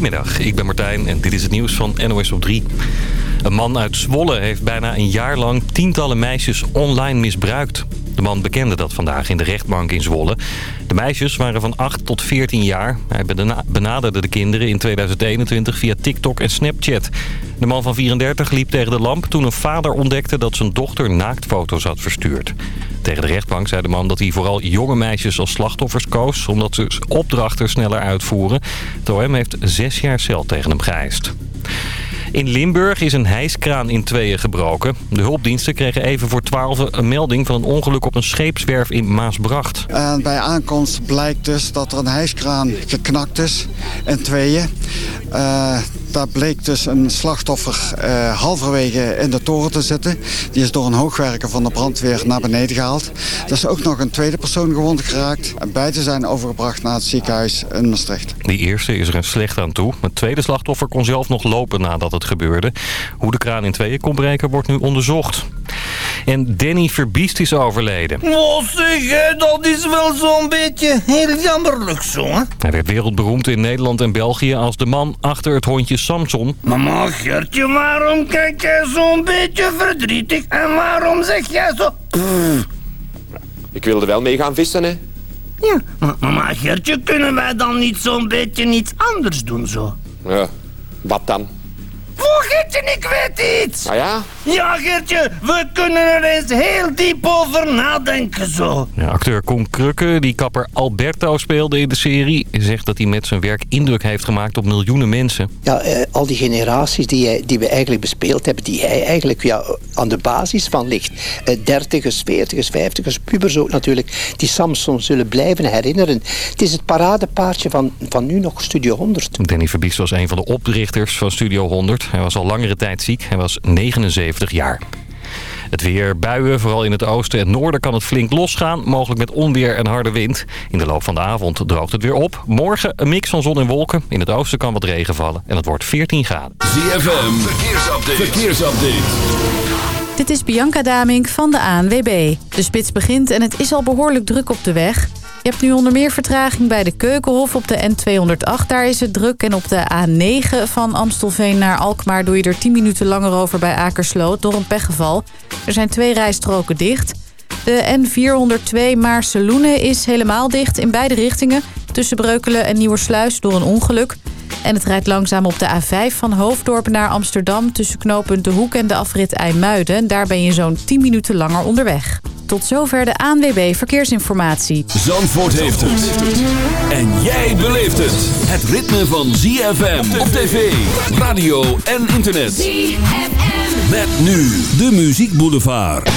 Goedemiddag, ik ben Martijn en dit is het nieuws van NOS op 3. Een man uit Zwolle heeft bijna een jaar lang tientallen meisjes online misbruikt. De man bekende dat vandaag in de rechtbank in Zwolle. De meisjes waren van 8 tot 14 jaar. Hij benaderde de kinderen in 2021 via TikTok en Snapchat. De man van 34 liep tegen de lamp toen een vader ontdekte dat zijn dochter naaktfoto's had verstuurd. Tegen de rechtbank zei de man dat hij vooral jonge meisjes als slachtoffers koos... omdat ze opdrachten sneller uitvoeren. Het OM heeft zes jaar cel tegen hem geëist. In Limburg is een hijskraan in tweeën gebroken. De hulpdiensten kregen even voor 12 een melding van een ongeluk op een scheepswerf in Maasbracht. En bij aankomst blijkt dus dat er een hijskraan geknakt is in tweeën. Uh, daar bleek dus een slachtoffer uh, halverwege in de toren te zitten. Die is door een hoogwerker van de brandweer naar beneden gehaald. Er is ook nog een tweede persoon gewond geraakt. En beide zijn overgebracht naar het ziekenhuis in Maastricht. Die eerste is er een slecht aan toe. Het tweede slachtoffer kon zelf nog lopen nadat het gebeurde. Hoe de kraan in tweeën kon breken wordt nu onderzocht. En Danny Verbiest is overleden. Oh zeg, dat is wel zo'n beetje heel jammerlijk zo, hè? Hij werd wereldberoemd in Nederland en België als de man achter het hondje Samson. Mama Gertje, waarom kijk jij zo'n beetje verdrietig? En waarom zeg jij zo... Ik wilde wel mee gaan vissen, hè? Ja, maar mama Gertje, kunnen wij dan niet zo'n beetje iets anders doen, zo? Ja, wat dan? Oh, Geertje, ik weet iets. Ah ja? Ja, Geertje, we kunnen er eens heel diep over nadenken zo. Ja, acteur Koen Krukke, die kapper Alberto speelde in de serie... zegt dat hij met zijn werk indruk heeft gemaakt op miljoenen mensen. Ja, eh, al die generaties die, die we eigenlijk bespeeld hebben... die hij eigenlijk ja, aan de basis van ligt. Eh, dertigers, veertigers, vijftigers, pubers ook natuurlijk... die Samson zullen blijven herinneren. Het is het paradepaardje van, van nu nog Studio 100. Danny Verbies was een van de oprichters van Studio 100... Hij was al langere tijd ziek. Hij was 79 jaar. Het weer, buien, vooral in het oosten en noorden kan het flink losgaan. Mogelijk met onweer en harde wind. In de loop van de avond droogt het weer op. Morgen een mix van zon en wolken. In het oosten kan wat regen vallen en het wordt 14 graden. ZFM, verkeersupdate. verkeersupdate. Dit is Bianca Damink van de ANWB. De spits begint en het is al behoorlijk druk op de weg. Je hebt nu onder meer vertraging bij de Keukenhof op de N208. Daar is het druk. En op de A9 van Amstelveen naar Alkmaar... doe je er 10 minuten langer over bij Akersloot door een pechgeval. Er zijn twee rijstroken dicht. De N402 Maarseloenen is helemaal dicht in beide richtingen... tussen Breukelen en Nieuwersluis door een ongeluk. En het rijdt langzaam op de A5 van Hoofddorp naar Amsterdam... tussen knooppunt De Hoek en de afrit IJmuiden. Daar ben je zo'n 10 minuten langer onderweg. Tot zover de ANWB Verkeersinformatie. Zandvoort heeft het. En jij beleeft het. Het ritme van ZFM op tv, radio en internet. ZFM. Met nu de Muziek Boulevard.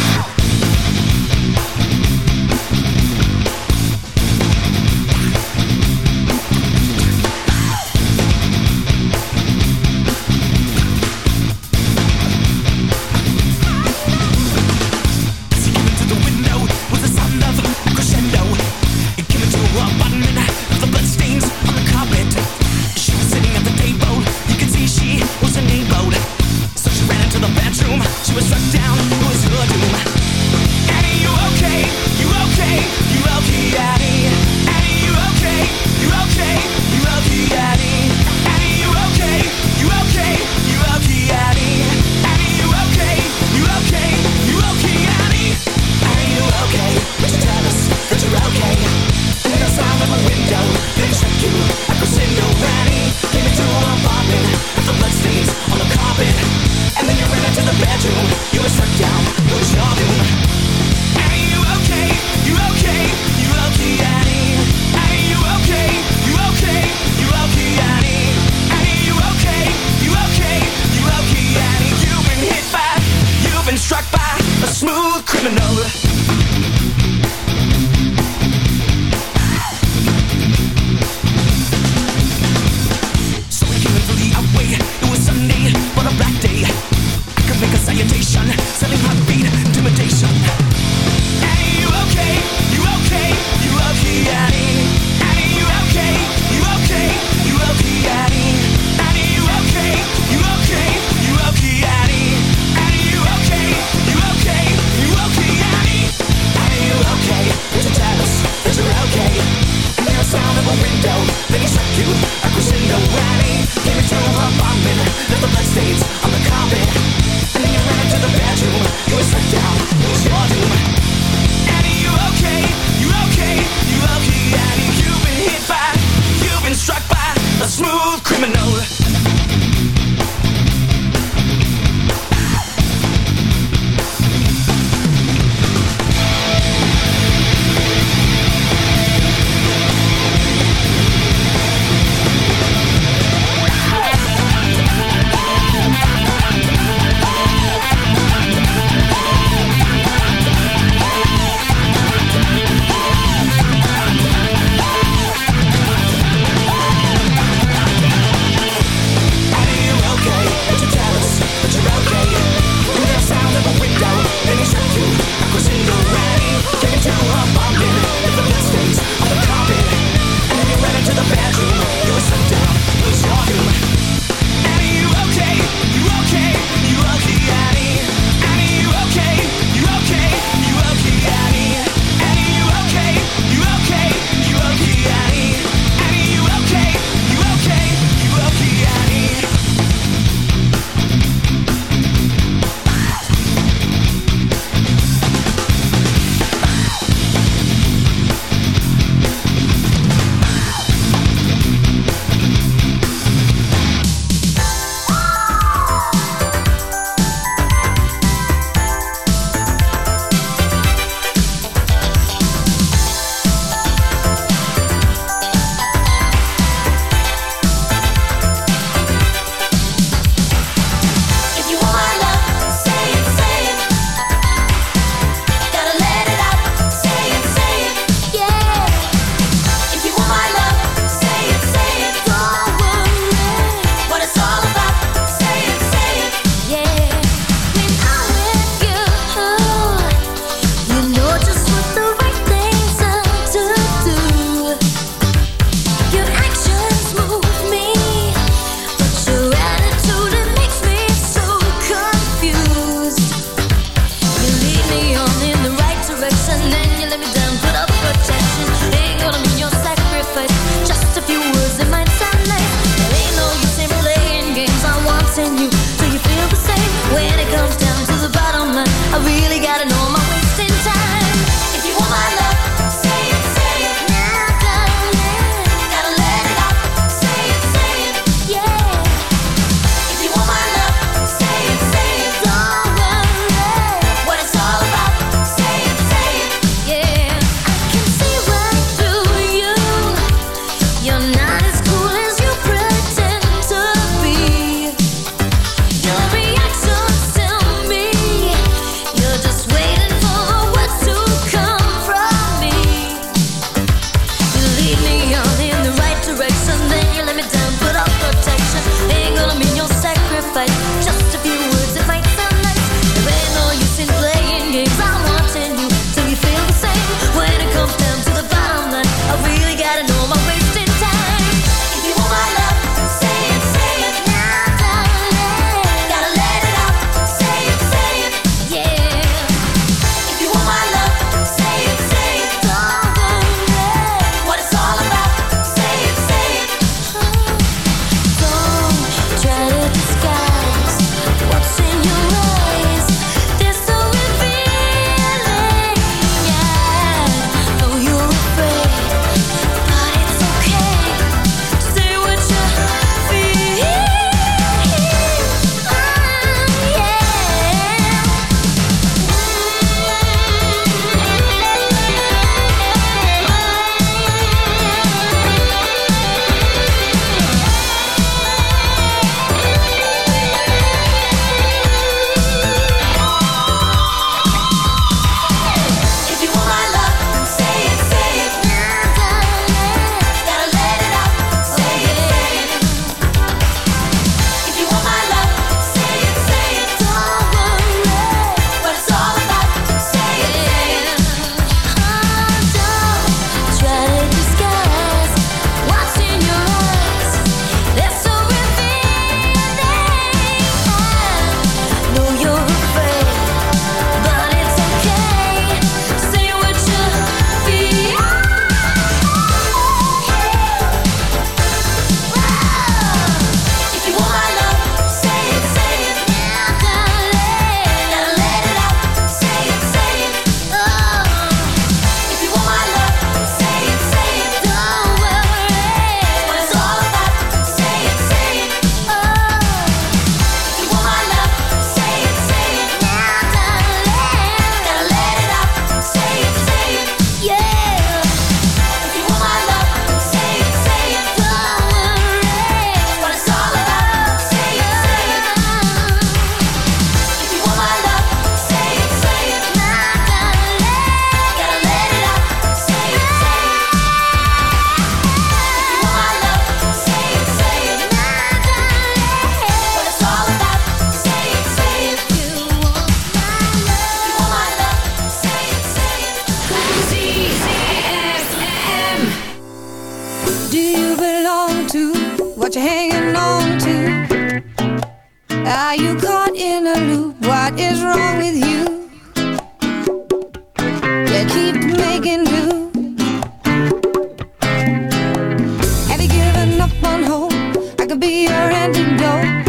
one hope I could be your antidote.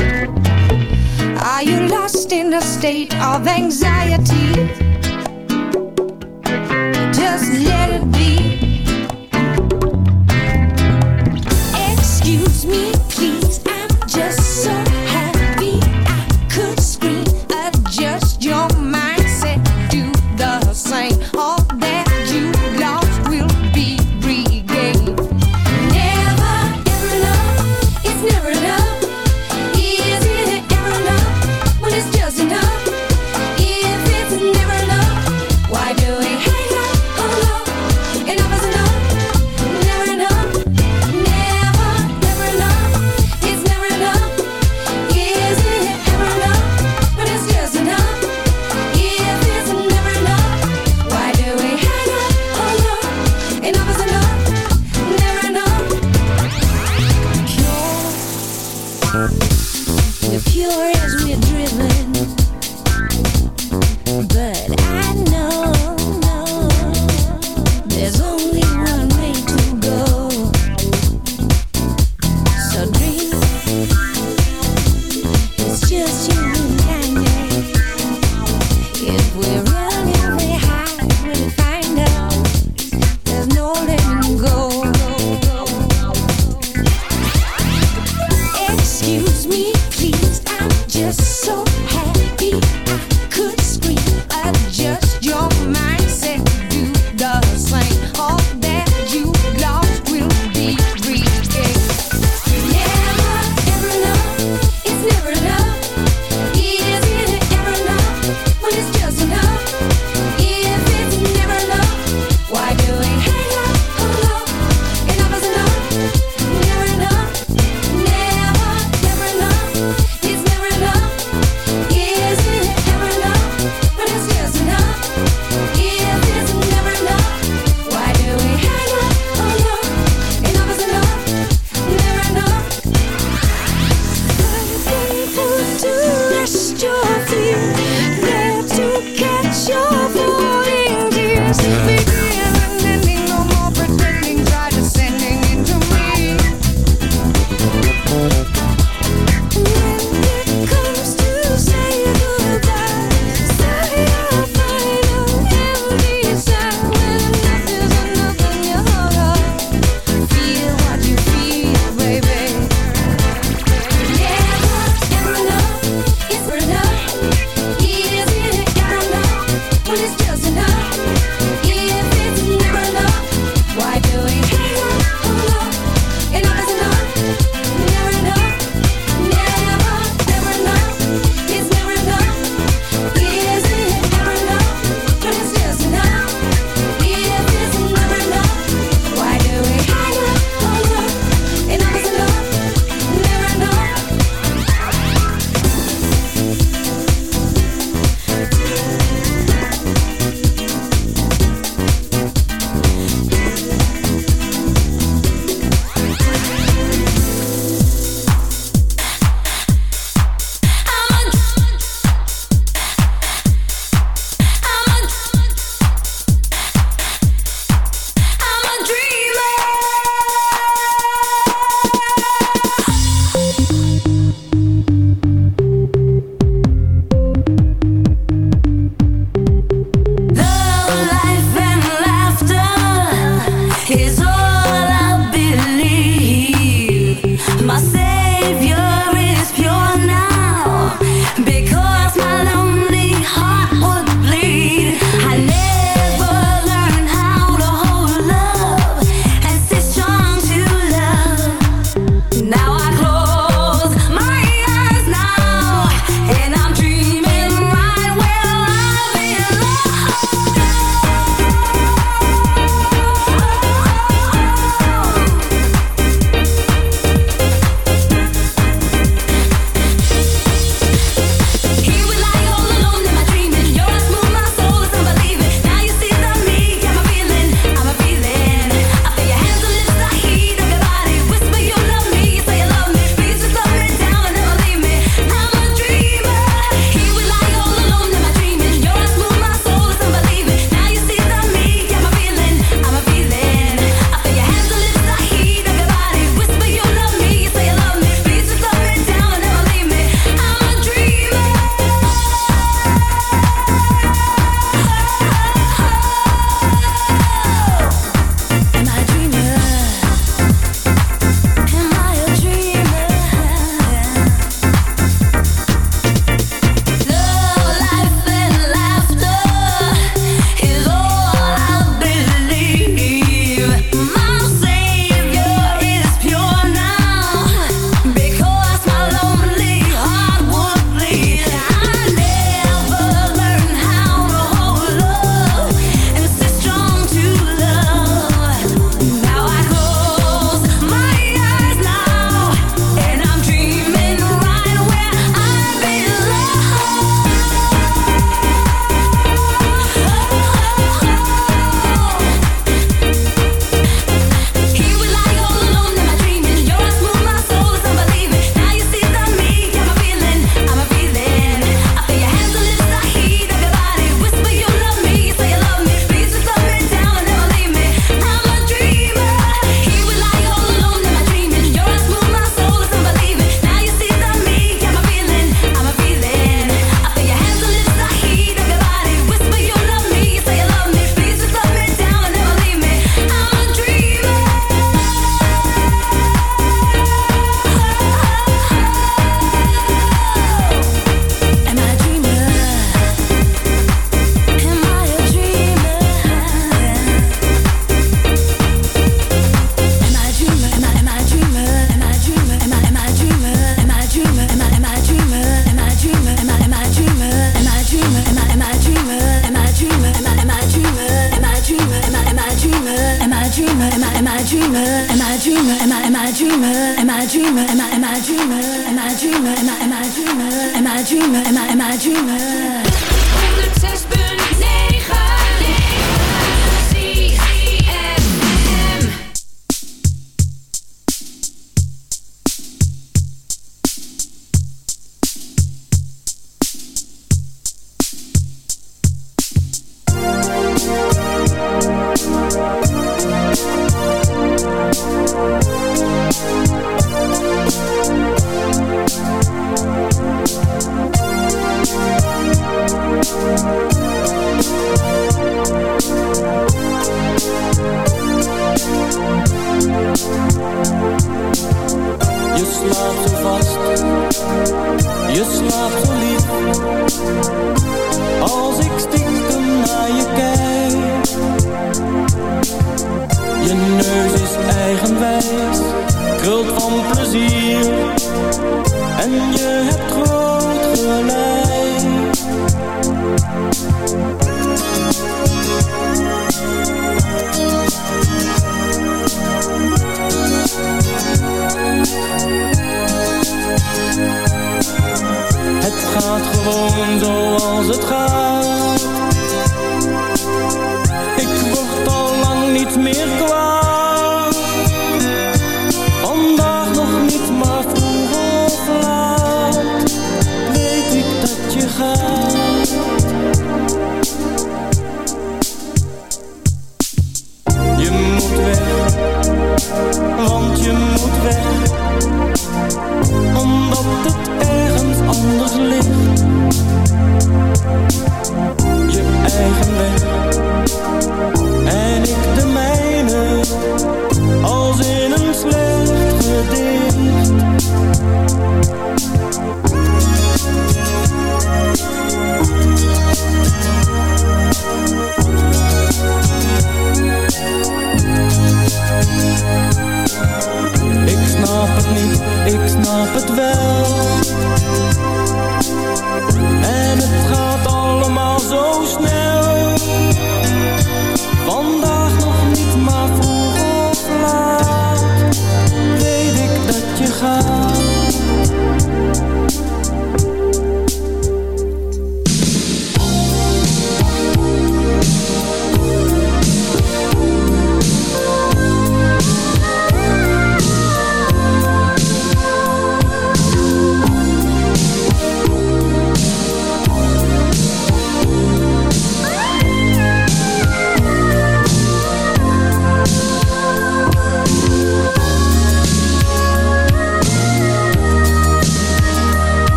Are you lost in a state of anxiety? Just let it be. Excuse me, please. I'm just so.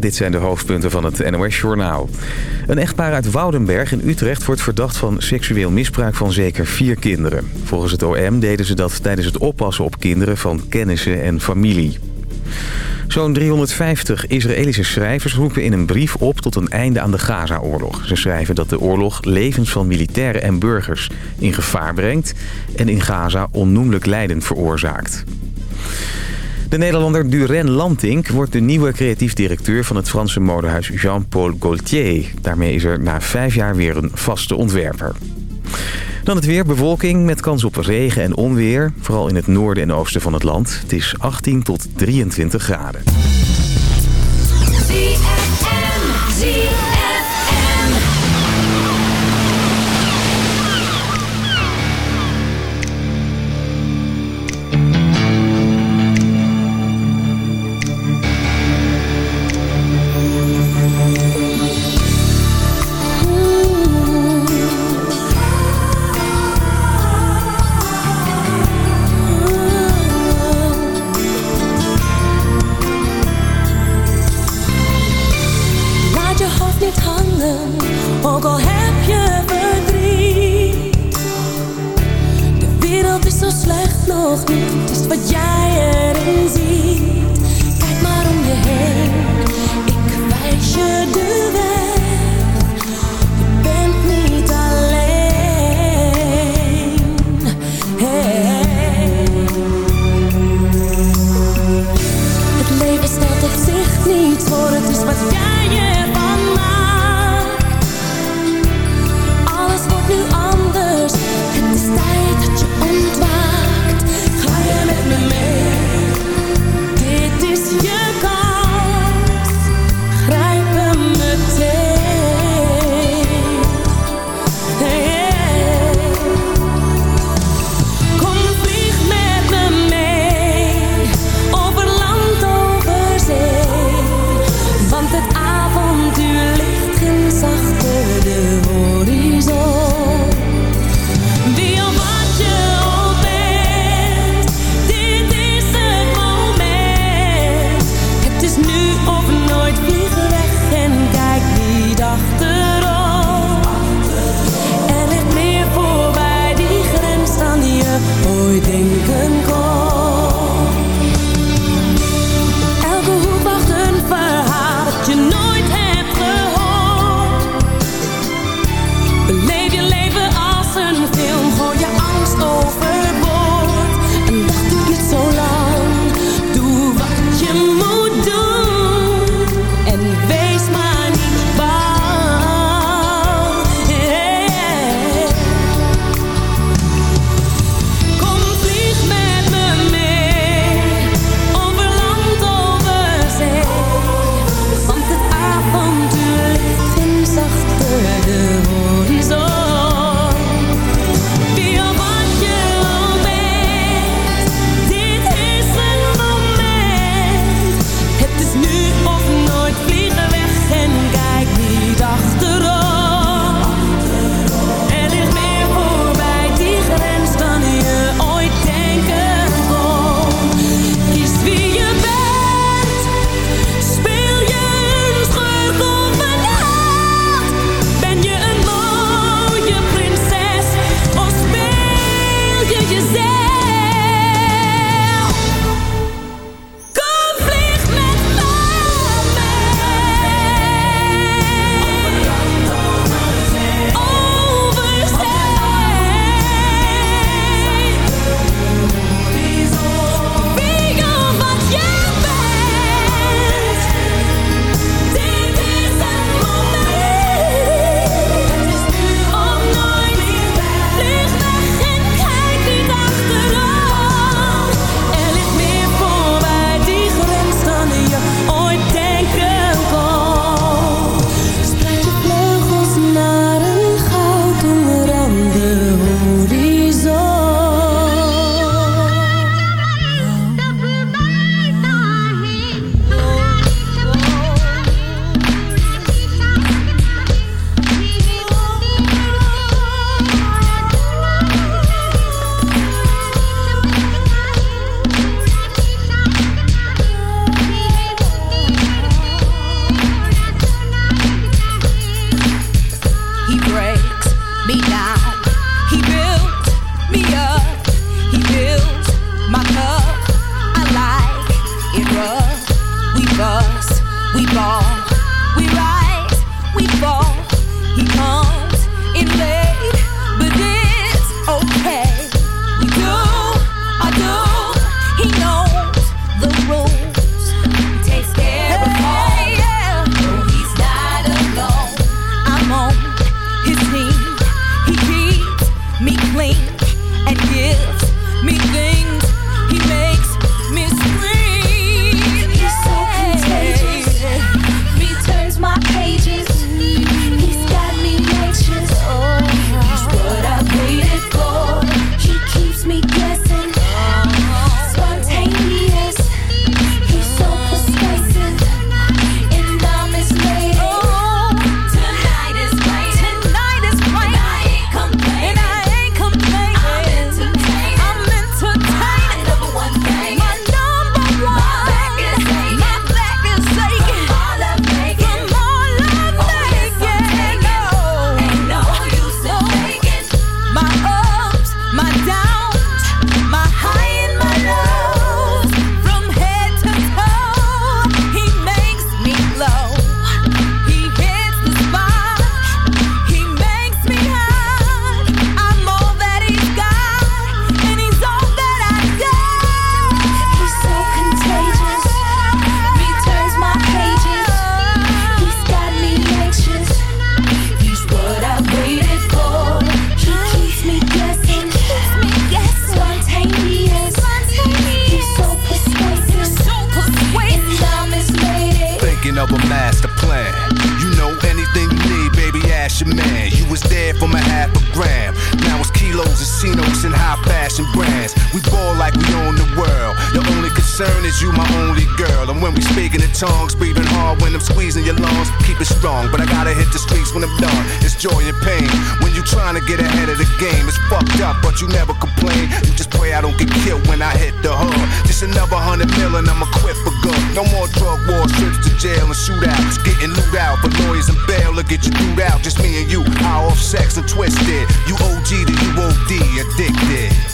Dit zijn de hoofdpunten van het NOS-journaal. Een echtpaar uit Woudenberg in Utrecht wordt verdacht van seksueel misbruik van zeker vier kinderen. Volgens het OM deden ze dat tijdens het oppassen op kinderen van kennissen en familie. Zo'n 350 Israëlische schrijvers roepen in een brief op tot een einde aan de Gaza-oorlog. Ze schrijven dat de oorlog levens van militairen en burgers in gevaar brengt... en in Gaza onnoemelijk lijden veroorzaakt. De Nederlander Duren Lantink wordt de nieuwe creatief directeur van het Franse modehuis Jean-Paul Gaultier. Daarmee is er na vijf jaar weer een vaste ontwerper. Dan het weer, bewolking met kans op regen en onweer. Vooral in het noorden en oosten van het land. Het is 18 tot 23 graden. Get ahead of the game, it's fucked up, but you never complain. You just pray I don't get killed when I hit the hood. Just another hundred million, I'ma quit for good. No more drug wars, trips to jail and shootouts. Getting loot out, but lawyers and bail will get you through out. Just me and you, high off sex and twisted. You OG to you OD, addicted.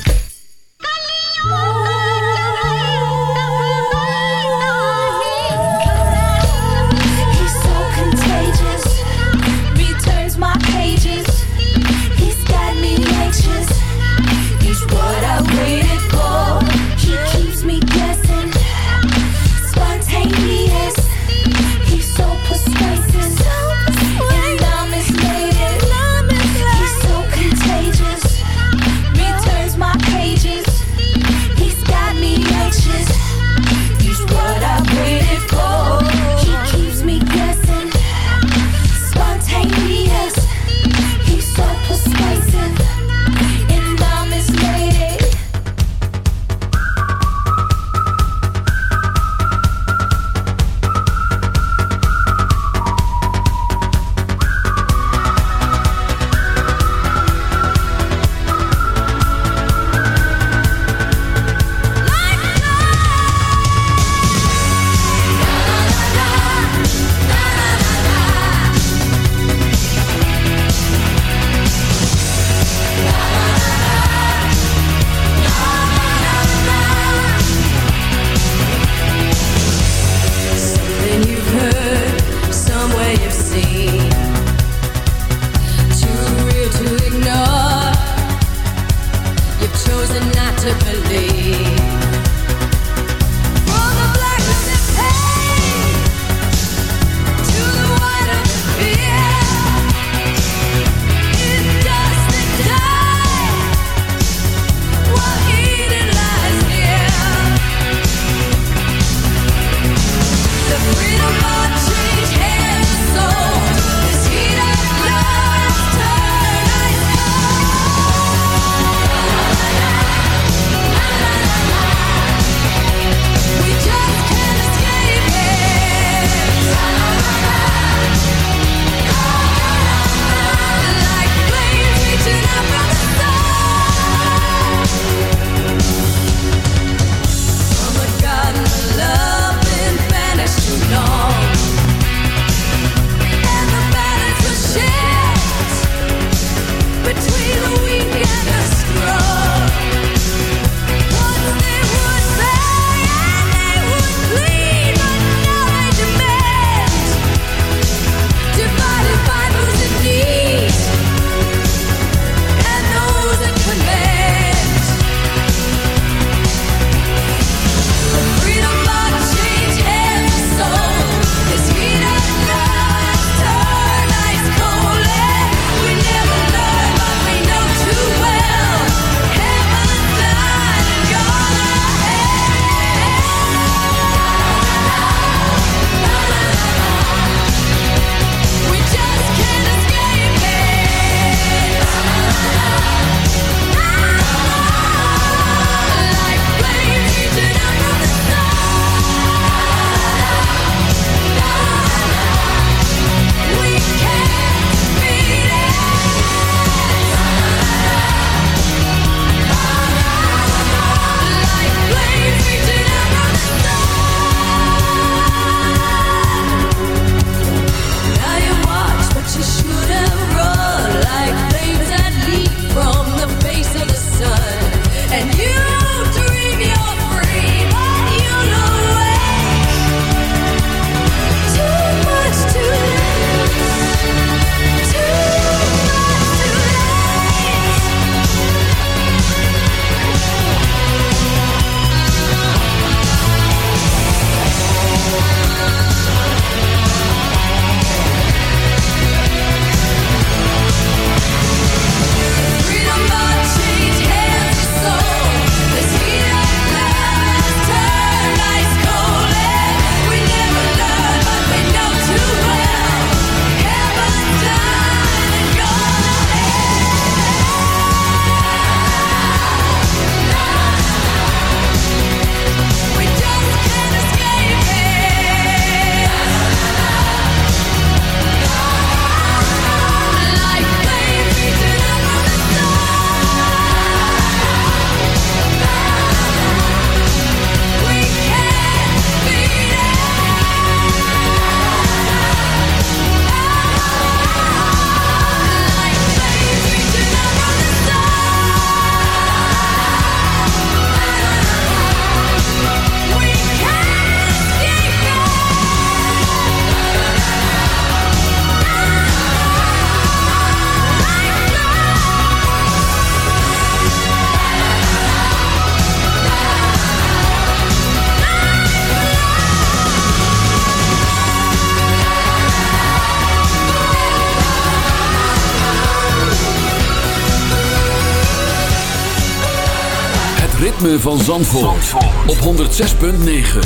Van Zandvoort, op 106.9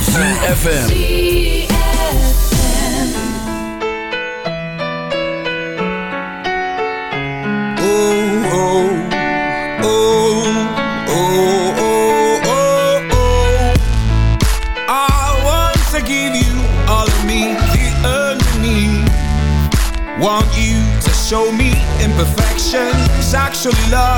ZFM Oh, oh, oh, oh, oh, oh, oh. I want to give you all of me, the enemy. Want you to show me imperfections, actually love.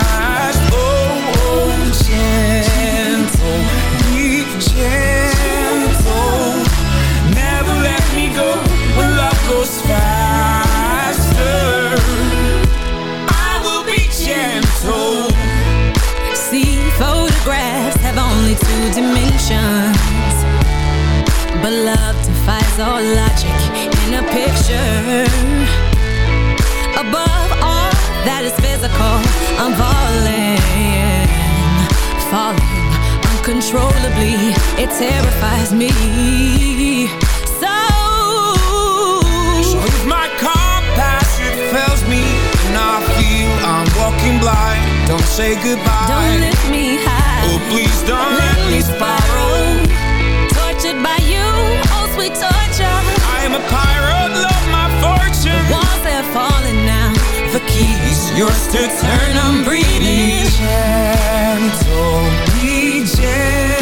terrifies me. So, So if my compass fails me And I feel I'm walking blind. Don't say goodbye. Don't lift me high. Oh please don't let me spiral. Tortured by you, oh sweet torture. I am a pirate, love my fortune. The Walls are falling now. The key is yours to turn I'm breathing Be gentle, be gentle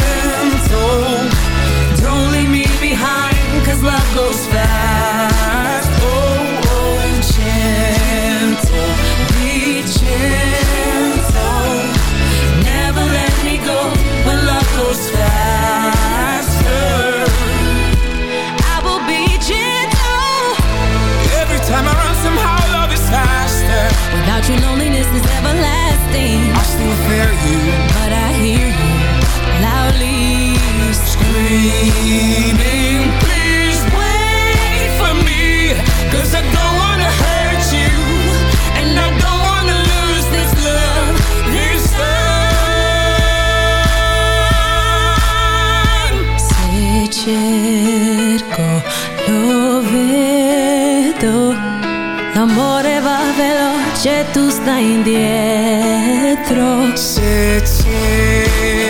you, loneliness is everlasting. I still fear you tu stai indietro. Se cerchi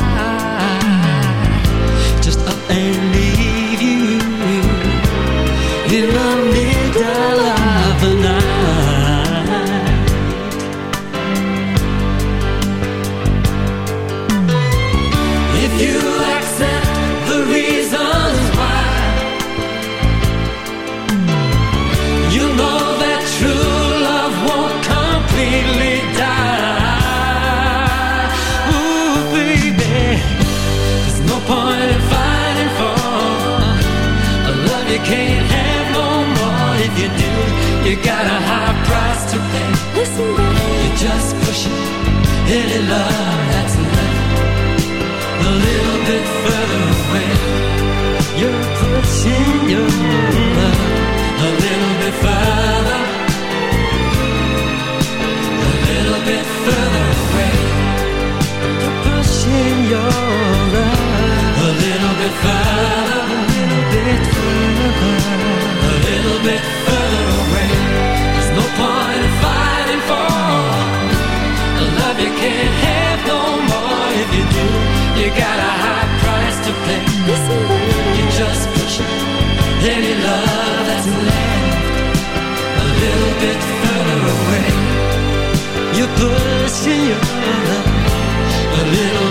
Did it love love, a little